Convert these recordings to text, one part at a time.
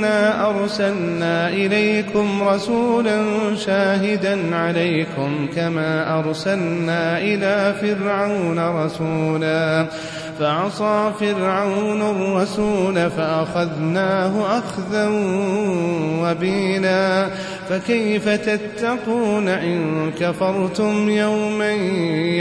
إنا أرسلنا إليكم رسولا شاهدا عليكم كما أرسلنا إلى فرعون رسولا فعصى فرعون الرسول فأخذناه أخذا وبيلا فكيف تتقون إن كفرتم يوما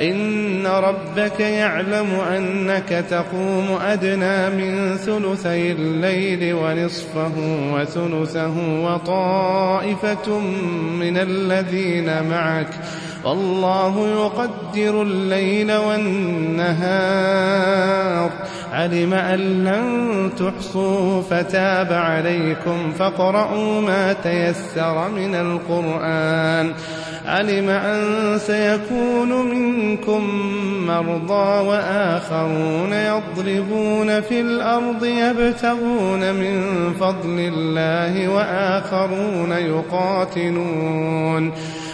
إن ربك يعلم أنك تقوم أدنى من ثلثي الليل ونصفه وثلثه وطائفة من الذين معك والله يقدر الليل والنهار. علم أن لن تحصوا فتاب عليكم فاقرؤوا ما تيسر من القرآن. علم أن سيكون منكم مرضى وآخرون يضربون في الأرض يبتغون من فضل الله وآخرون يقاتلون.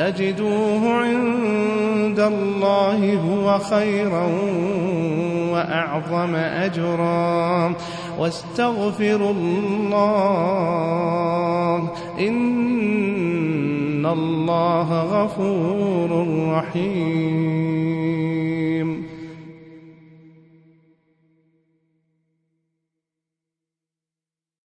تجدوه عند الله هو خيرا وأعظم أجرا. واستغفروا الله إن الله غفور رحيم.